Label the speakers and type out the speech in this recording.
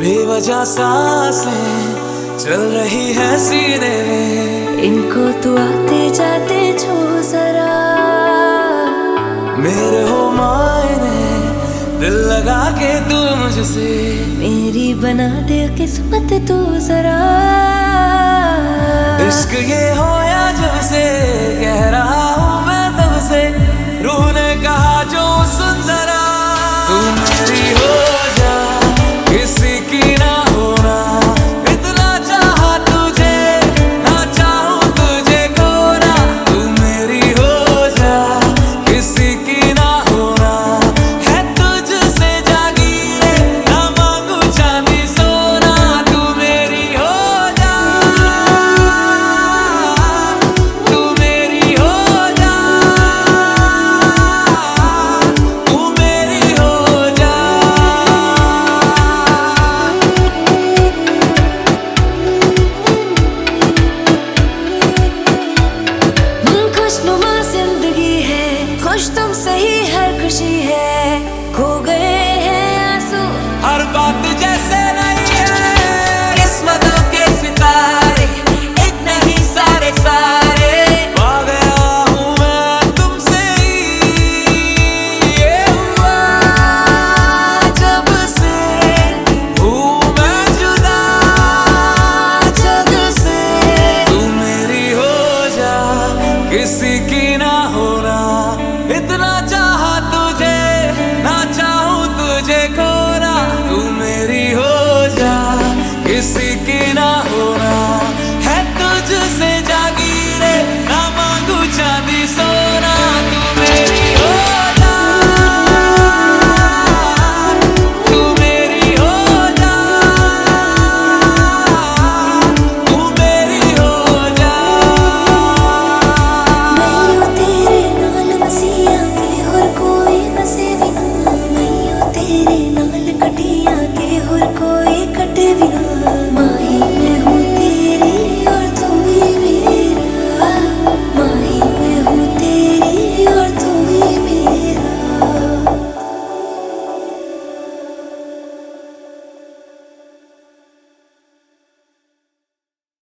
Speaker 1: बेवजह साँसें चल रही है सीने में।
Speaker 2: इनको तू आते जाते छू जरा।
Speaker 1: मेरे हो मायने दिल लगा के तू मुझसे।
Speaker 2: मेरी बना दे किस्मत तू जरा।
Speaker 1: इश्क ये होया जब से कह
Speaker 2: तुम सही हर खुशी है खो गए हैं आँसू।
Speaker 1: हर बात जैसे नहीं है। किस्मतों के सितारे एक नहीं सारे सारे। गया हूँ मैं तुमसे ये हुआ जब से हूँ मैं जुदा। जब से तू मेरी हो जा किसी की ना हो